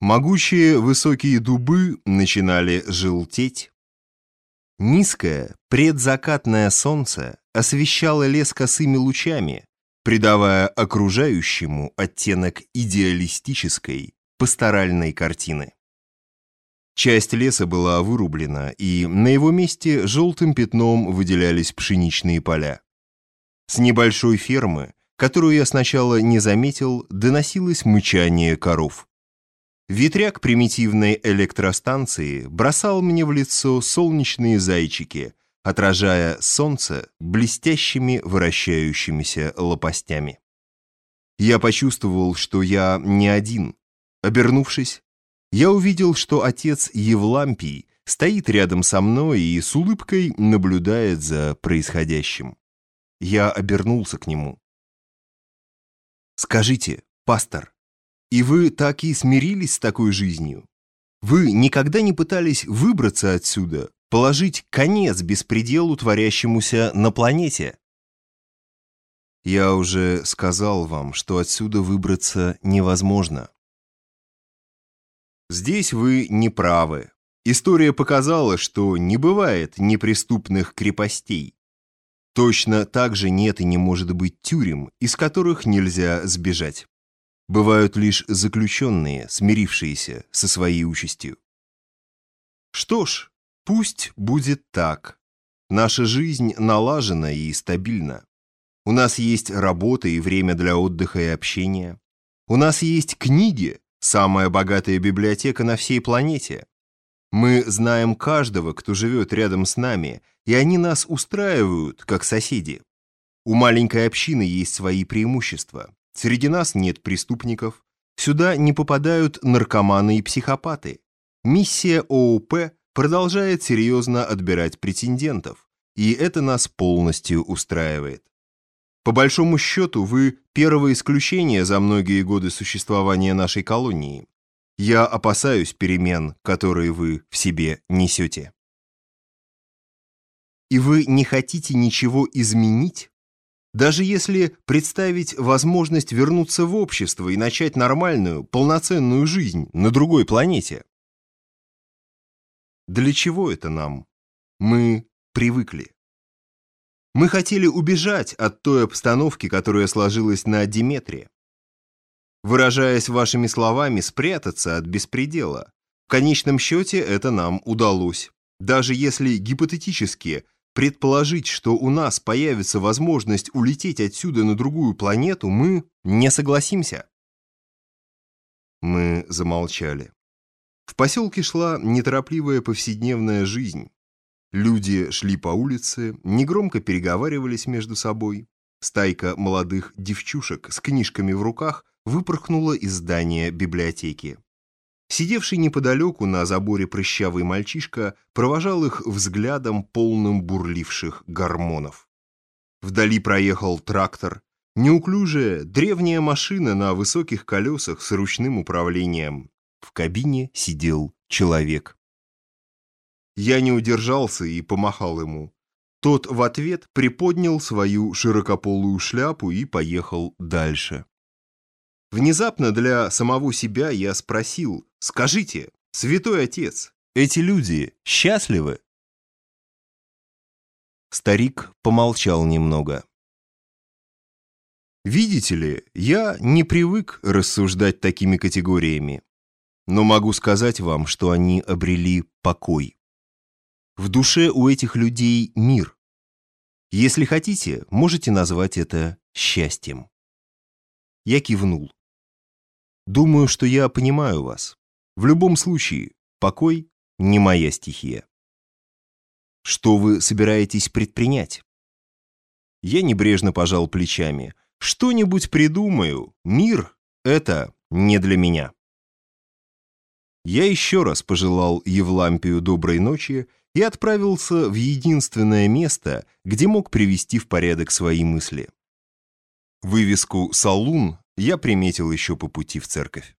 Могучие высокие дубы начинали желтеть. Низкое предзакатное солнце освещало лес косыми лучами, придавая окружающему оттенок идеалистической, пасторальной картины. Часть леса была вырублена, и на его месте желтым пятном выделялись пшеничные поля. С небольшой фермы, которую я сначала не заметил, доносилось мычание коров. Ветряк примитивной электростанции бросал мне в лицо солнечные зайчики, отражая солнце блестящими вращающимися лопастями. Я почувствовал, что я не один. Обернувшись, я увидел, что отец Евлампий стоит рядом со мной и с улыбкой наблюдает за происходящим. Я обернулся к нему. «Скажите, пастор, и вы так и смирились с такой жизнью? Вы никогда не пытались выбраться отсюда, положить конец беспределу, творящемуся на планете? Я уже сказал вам, что отсюда выбраться невозможно. Здесь вы не правы. История показала, что не бывает неприступных крепостей. Точно так же нет и не может быть тюрем, из которых нельзя сбежать бывают лишь заключенные, смирившиеся со своей участью. Что ж, пусть будет так. Наша жизнь налажена и стабильна. У нас есть работа и время для отдыха и общения. У нас есть книги, самая богатая библиотека на всей планете. Мы знаем каждого, кто живет рядом с нами, и они нас устраивают, как соседи. У маленькой общины есть свои преимущества. Среди нас нет преступников. Сюда не попадают наркоманы и психопаты. Миссия ООП продолжает серьезно отбирать претендентов, и это нас полностью устраивает. По большому счету, вы первое исключение за многие годы существования нашей колонии. Я опасаюсь перемен, которые вы в себе несете. И вы не хотите ничего изменить? Даже если представить возможность вернуться в общество и начать нормальную, полноценную жизнь на другой планете. Для чего это нам? Мы привыкли. Мы хотели убежать от той обстановки, которая сложилась на Диметре. Выражаясь вашими словами, спрятаться от беспредела. В конечном счете это нам удалось. Даже если гипотетически Предположить, что у нас появится возможность улететь отсюда на другую планету, мы не согласимся. Мы замолчали. В поселке шла неторопливая повседневная жизнь. Люди шли по улице, негромко переговаривались между собой. Стайка молодых девчушек с книжками в руках выпорхнула из здания библиотеки. Сидевший неподалеку на заборе прыщавый мальчишка провожал их взглядом, полным бурливших гормонов. Вдали проехал трактор, неуклюжая древняя машина на высоких колесах с ручным управлением. В кабине сидел человек. Я не удержался и помахал ему. Тот в ответ приподнял свою широкополую шляпу и поехал дальше. Внезапно для самого себя я спросил, скажите, святой отец, эти люди счастливы? Старик помолчал немного. Видите ли, я не привык рассуждать такими категориями, но могу сказать вам, что они обрели покой. В душе у этих людей мир. Если хотите, можете назвать это счастьем. Я кивнул. Думаю, что я понимаю вас. В любом случае, покой не моя стихия. Что вы собираетесь предпринять? Я небрежно пожал плечами. Что-нибудь придумаю. Мир — это не для меня. Я еще раз пожелал Евлампию доброй ночи и отправился в единственное место, где мог привести в порядок свои мысли. Вывеску «Салун» я приметил еще по пути в церковь.